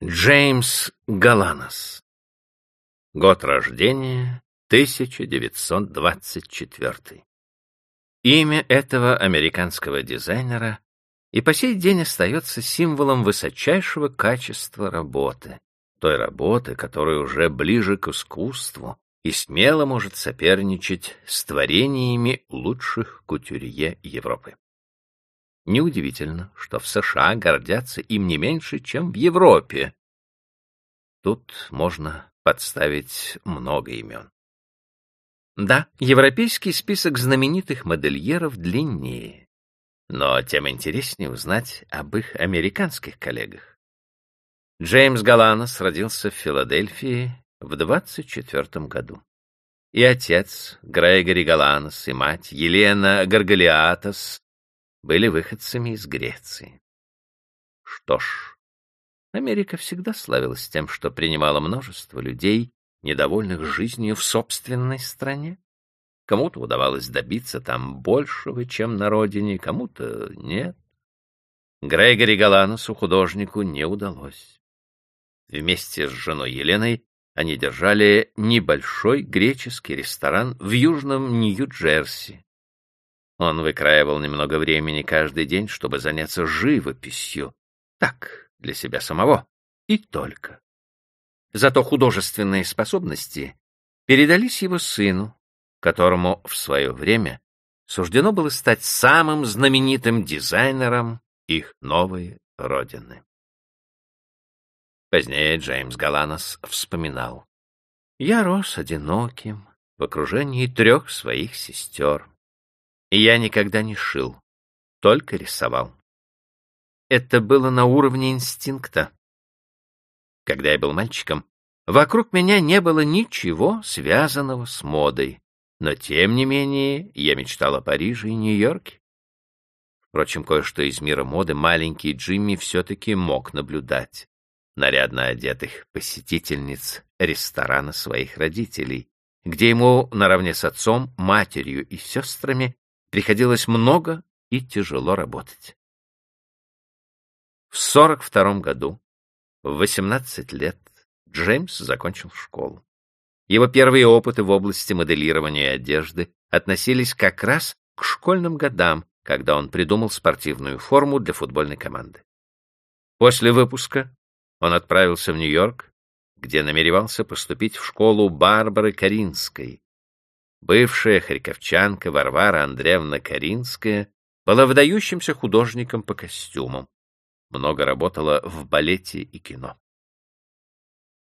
Джеймс Галанос. Год рождения 1924. Имя этого американского дизайнера и по сей день остается символом высочайшего качества работы, той работы, которая уже ближе к искусству и смело может соперничать с творениями лучших кутюрье Европы. Неудивительно, что в США гордятся им не меньше, чем в Европе. Тут можно подставить много имен. Да, европейский список знаменитых модельеров длиннее, но тем интереснее узнать об их американских коллегах. Джеймс Галанос родился в Филадельфии в 24 году. И отец Грегори Галанос, и мать Елена Гаргалиатос были выходцами из Греции. Что ж, Америка всегда славилась тем, что принимала множество людей, недовольных жизнью в собственной стране. Кому-то удавалось добиться там большего, чем на родине, кому-то нет. Грегори Галаносу, художнику, не удалось. Вместе с женой Еленой они держали небольшой греческий ресторан в южном Нью-Джерси, он выкраивал немного времени каждый день, чтобы заняться живописью. Так, для себя самого. И только. Зато художественные способности передались его сыну, которому в свое время суждено было стать самым знаменитым дизайнером их новой родины. Позднее Джеймс Галанос вспоминал. «Я рос одиноким в окружении трех своих сестер. Я никогда не шил, только рисовал. Это было на уровне инстинкта. Когда я был мальчиком, вокруг меня не было ничего связанного с модой, но тем не менее я мечтал о Париже и Нью-Йорке. Впрочем, кое-что из мира моды маленький Джимми все-таки мог наблюдать. Нарядно одетых посетительниц ресторана своих родителей, где ему наравне с отцом, матерью и сестрами приходилось много и тяжело работать. В 42 году, в 18 лет, Джеймс закончил школу. Его первые опыты в области моделирования одежды относились как раз к школьным годам, когда он придумал спортивную форму для футбольной команды. После выпуска он отправился в Нью-Йорк, где намеревался поступить в школу Барбары Каринской, Бывшая харьковчанка Варвара Андреевна Каринская была выдающимся художником по костюмам. Много работала в балете и кино.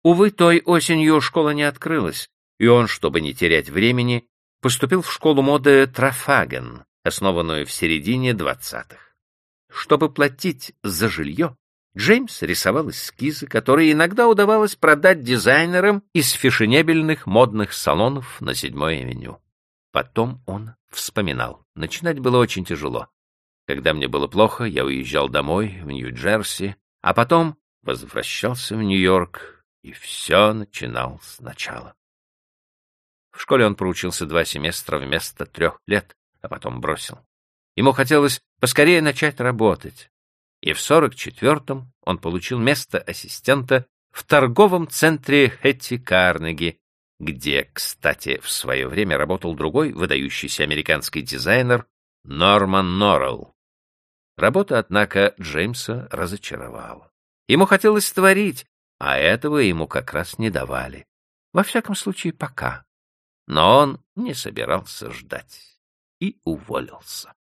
Увы, той осенью школа не открылась, и он, чтобы не терять времени, поступил в школу моды Трафаген, основанную в середине двадцатых. Чтобы платить за жилье, Джеймс рисовал эскизы, которые иногда удавалось продать дизайнерам из фешенебельных модных салонов на седьмой авеню. Потом он вспоминал. Начинать было очень тяжело. Когда мне было плохо, я уезжал домой, в Нью-Джерси, а потом возвращался в Нью-Йорк, и все начинал сначала. В школе он проучился два семестра вместо трех лет, а потом бросил. Ему хотелось поскорее начать работать и в 44-м он получил место ассистента в торговом центре Хэтти Карнеги, где, кстати, в свое время работал другой выдающийся американский дизайнер Норман Норрелл. Работа, однако, Джеймса разочаровала. Ему хотелось творить, а этого ему как раз не давали. Во всяком случае, пока. Но он не собирался ждать и уволился.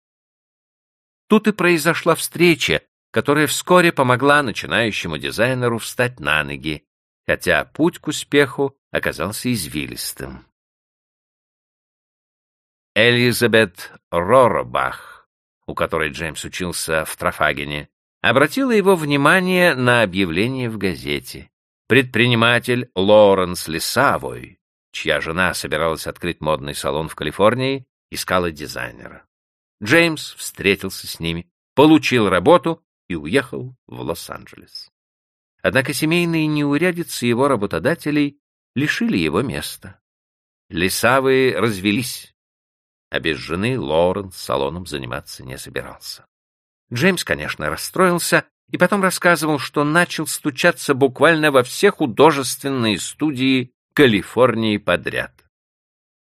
Тут и произошла встреча которая вскоре помогла начинающему дизайнеру встать на ноги, хотя путь к успеху оказался извилистым. Элизабет Роробах, у которой Джеймс учился в Трафагене, обратила его внимание на объявление в газете. Предприниматель Лоуренс Лисавой, чья жена собиралась открыть модный салон в Калифорнии, искала дизайнера. Джеймс встретился с ними, получил работу и уехал в Лос-Анджелес. Однако семейные неурядицы его работодателей лишили его места. Лисавые развелись, а без жены Лорен салоном заниматься не собирался. Джеймс, конечно, расстроился, и потом рассказывал, что начал стучаться буквально во все художественные студии Калифорнии подряд.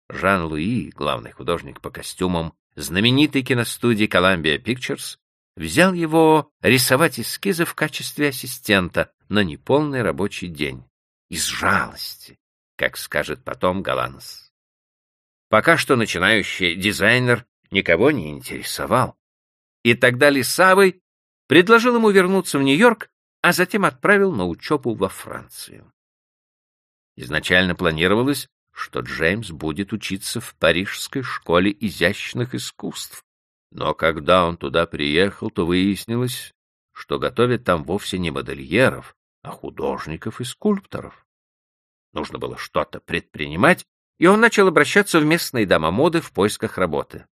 Жан-Луи, главный художник по костюмам знаменитой киностудии Columbia Pictures, взял его рисовать эскизы в качестве ассистента на неполный рабочий день. Из жалости, как скажет потом Галанос. Пока что начинающий дизайнер никого не интересовал. И тогда Лисавый предложил ему вернуться в Нью-Йорк, а затем отправил на учебу во Францию. Изначально планировалось, что Джеймс будет учиться в Парижской школе изящных искусств. Но когда он туда приехал, то выяснилось, что готовят там вовсе не модельеров, а художников и скульпторов. Нужно было что-то предпринимать, и он начал обращаться в местные дома моды в поисках работы.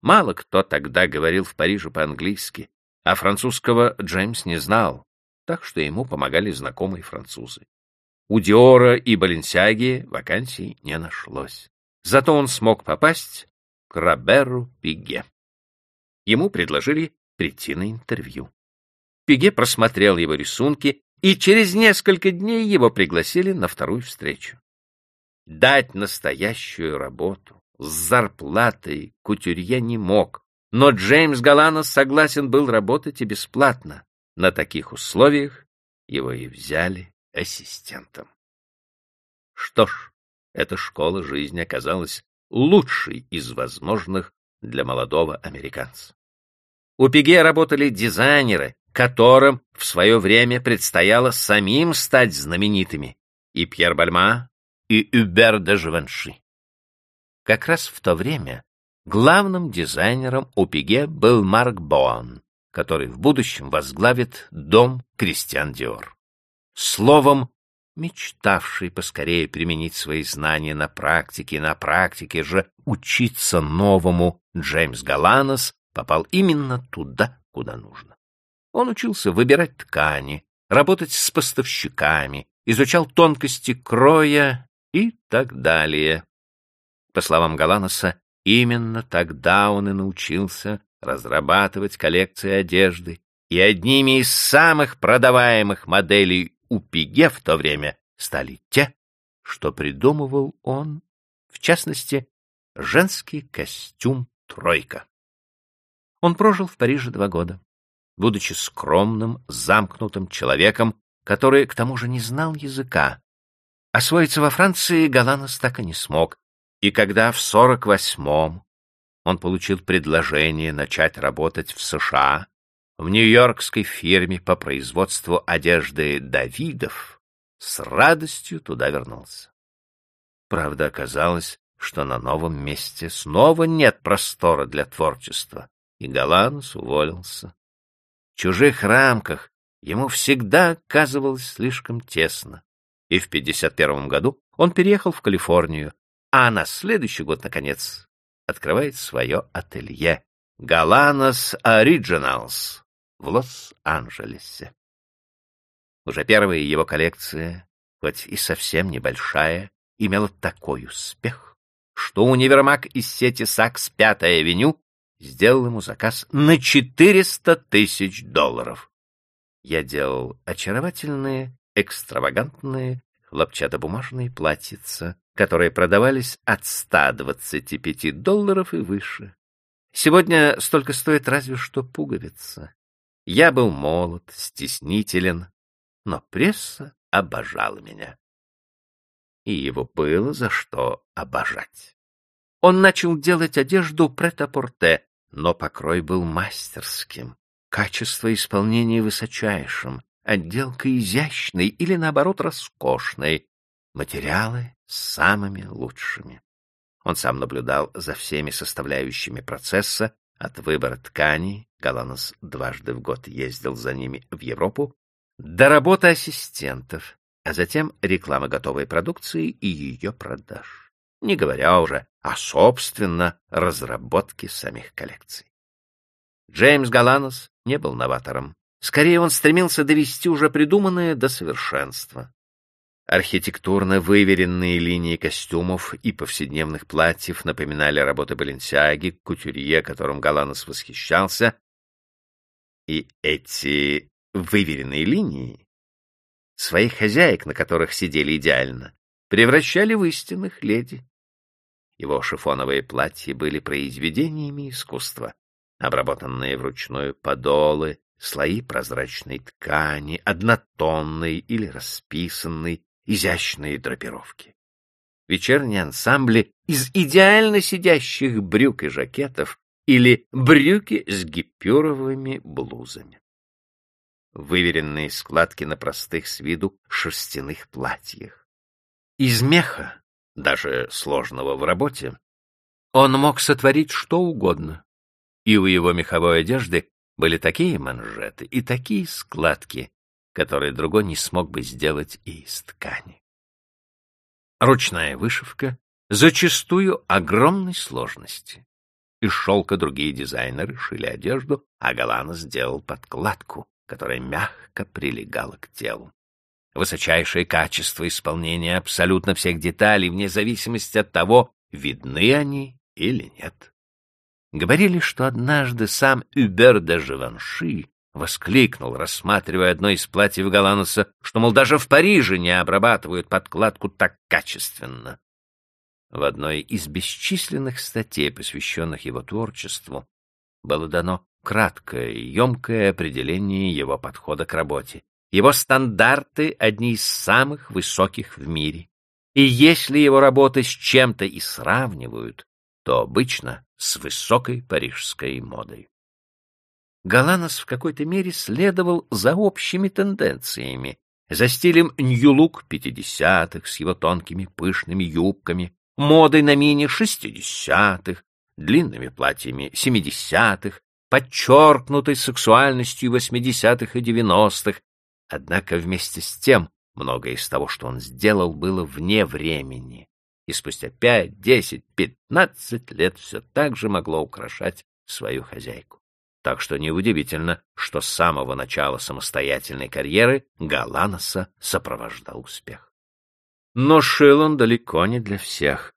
Мало кто тогда говорил в Париже по-английски, а французского Джеймс не знал, так что ему помогали знакомые французы. У Диора и Баленсиаги вакансий не нашлось. Зато он смог попасть к Роберу Пиге. Ему предложили прийти на интервью. Пиге просмотрел его рисунки, и через несколько дней его пригласили на вторую встречу. Дать настоящую работу с зарплатой кутюрье не мог, но Джеймс Галанос согласен был работать и бесплатно. На таких условиях его и взяли ассистентом. Что ж, эта школа жизни оказалась лучшей из возможных для молодого американца. У Пиге работали дизайнеры, которым в свое время предстояло самим стать знаменитыми, и Пьер Бальма, и Юбер де Живанши. Как раз в то время главным дизайнером у Пиге был Марк Боан, который в будущем возглавит дом Кристиан Диор. Словом, мечтавший поскорее применить свои знания на практике, на практике же учиться новому, Джеймс Галанос попал именно туда, куда нужно. Он учился выбирать ткани, работать с поставщиками, изучал тонкости кроя и так далее. По словам Галаноса, именно тогда он и научился разрабатывать коллекции одежды, и одними из самых продаваемых моделей у Пиге в то время стали те, что придумывал он, в частности, женский костюм «тройка». Он прожил в Париже два года, будучи скромным, замкнутым человеком, который, к тому же, не знал языка. Освоиться во Франции Галанос так и не смог, и когда в сорок восьмом он получил предложение начать работать в США, в нью-йоркской фирме по производству одежды Давидов, с радостью туда вернулся. Правда, оказалось, что на новом месте снова нет простора для творчества, и Галанус уволился. В чужих рамках ему всегда оказывалось слишком тесно, и в 51 году он переехал в Калифорнию, а на следующий год, наконец, открывает свое ателье «Галанос Originals» в Лос-Анджелесе. Уже первая его коллекция, хоть и совсем небольшая, имела такой успех, что универмаг из сети Сакс Пятая авеню сделал ему заказ на 400 тысяч долларов. Я делал очаровательные, экстравагантные хлопчатобумажные платьица, которые продавались от 125 долларов и выше. Сегодня столько стоит разве что пуговица. Я был молод, стеснителен, но пресса обожала меня. И его было за что обожать. Он начал делать одежду прет-а-порте, но покрой был мастерским, качество исполнения высочайшим, отделка изящной или, наоборот, роскошной, материалы самыми лучшими. Он сам наблюдал за всеми составляющими процесса, от выбора тканей, Галанос дважды в год ездил за ними в Европу, до работы ассистентов, а затем реклама готовой продукции и ее продаж, не говоря уже о, собственно, разработке самих коллекций. Джеймс Галанос не был новатором. Скорее, он стремился довести уже придуманное до совершенства. Архитектурно выверенные линии костюмов и повседневных платьев напоминали работы Баленсиаги, кутюрье, которым Галанос восхищался, и эти выверенные линии, своих хозяек, на которых сидели идеально, превращали в истинных леди. Его шифоновые платья были произведениями искусства, обработанные вручную подолы, слои прозрачной ткани, однотонной или расписанной, изящные драпировки. Вечерние ансамбли из идеально сидящих брюк и жакетов или брюки с гипюровыми блузами. Выверенные складки на простых с виду шерстяных платьях. Из меха, даже сложного в работе, он мог сотворить что угодно. И у его меховой одежды были такие манжеты и такие складки, которые другой не смог бы сделать и из ткани. Ручная вышивка зачастую огромной сложности. Из шелка другие дизайнеры шили одежду, а Галана сделал подкладку, которая мягко прилегала к телу. Высочайшее качество исполнения абсолютно всех деталей, вне зависимости от того, видны они или нет. Говорили, что однажды сам Юбер де Живанши воскликнул, рассматривая одно из платьев Галануса, что, мол, даже в Париже не обрабатывают подкладку так качественно. В одной из бесчисленных статей, посвященных его творчеству, было дано краткое и емкое определение его подхода к работе. Его стандарты одни из самых высоких в мире. И если его работы с чем-то и сравнивают, то обычно с высокой парижской модой. Галанос в какой-то мере следовал за общими тенденциями, за стилем нью-лук 50-х с его тонкими пышными юбками, модой на мини 60-х, длинными платьями 70-х, подчеркнутой сексуальностью 80-х и 90-х. Однако вместе с тем многое из того, что он сделал, было вне времени, и спустя пять, десять, пятнадцать лет все так же могло украшать свою хозяйку. Так что неудивительно, что с самого начала самостоятельной карьеры Галаноса сопровождал успех. Но шил он далеко не для всех.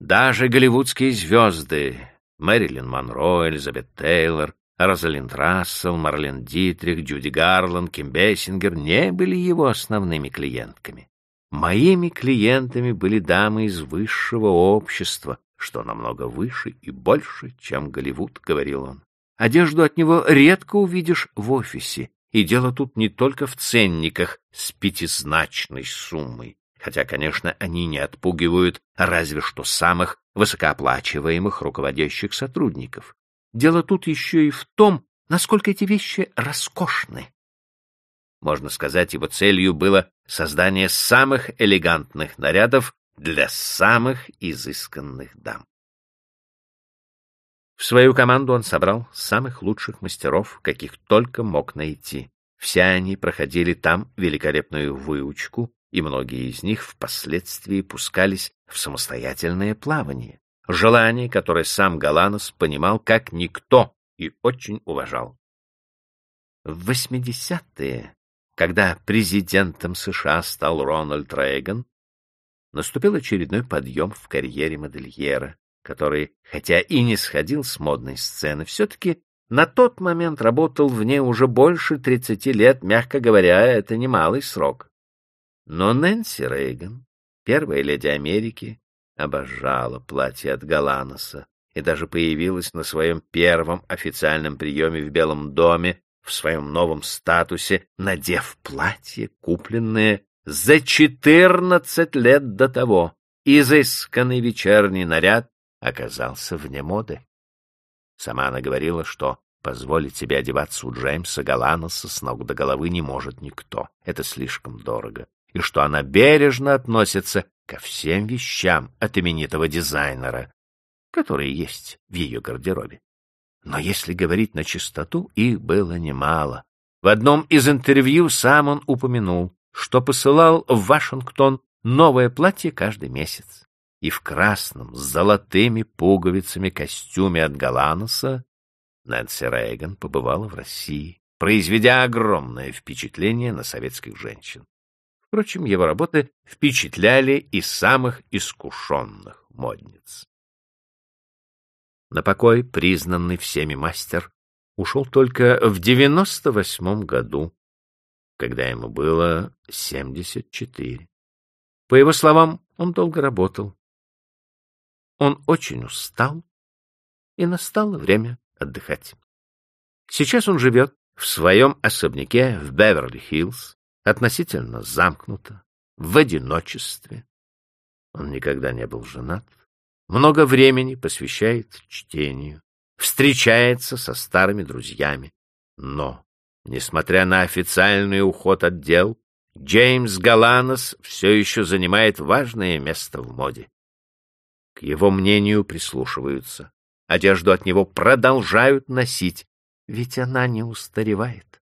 Даже голливудские звезды Мэрилин Монро, Элизабет Тейлор, Розалинд Рассел, Марлен Дитрих, Джуди Гарланд, Ким Бессингер не были его основными клиентками. Моими клиентами были дамы из высшего общества, что намного выше и больше, чем Голливуд, — говорил он. Одежду от него редко увидишь в офисе, и дело тут не только в ценниках с пятизначной суммой, хотя, конечно, они не отпугивают разве что самых высокооплачиваемых руководящих сотрудников. Дело тут еще и в том, насколько эти вещи роскошны. Можно сказать, его целью было создание самых элегантных нарядов для самых изысканных дам. В свою команду он собрал самых лучших мастеров, каких только мог найти. Все они проходили там великолепную выучку, и многие из них впоследствии пускались в самостоятельное плавание, желание, которое сам Галанос понимал как никто и очень уважал. В 80-е когда президентом США стал Рональд Рейган, наступил очередной подъем в карьере модельера, который, хотя и не сходил с модной сцены, все-таки на тот момент работал в ней уже больше 30 лет, мягко говоря, это немалый срок. Но Нэнси Рейган, первая леди Америки, обожала платье от Галаноса и даже появилась на своем первом официальном приеме в Белом доме в своем новом статусе, надев платье, купленное за четырнадцать лет до того. Изысканный вечерний наряд оказался вне моды. Сама она говорила, что позволить себе одеваться у Джеймса Галаноса с ног до головы не может никто. Это слишком дорого. И что она бережно относится ко всем вещам от именитого дизайнера, которые есть в ее гардеробе. Но если говорить на чистоту, их было немало. В одном из интервью сам он упомянул, что посылал в Вашингтон новое платье каждый месяц. И в красном с золотыми пуговицами костюме от Галаноса Нэнси Рейган побывала в России, произведя огромное впечатление на советских женщин. Впрочем, его работы впечатляли и самых искушенных модниц. На покой признанный всеми мастер ушел только в девяносто восьмом году, когда ему было 74. По его словам, он долго работал. Он очень устал, и настало время отдыхать. Сейчас он живет в своем особняке в Беверли-Хиллз, относительно замкнуто, в одиночестве. Он никогда не был женат, много времени посвящает чтению, встречается со старыми друзьями. Но, несмотря на официальный уход от дел, Джеймс Галанос все еще занимает важное место в моде. К его мнению прислушиваются. Одежду от него продолжают носить, ведь она не устаревает.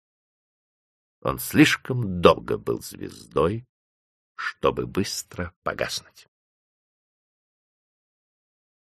Он слишком долго был звездой, чтобы быстро погаснуть.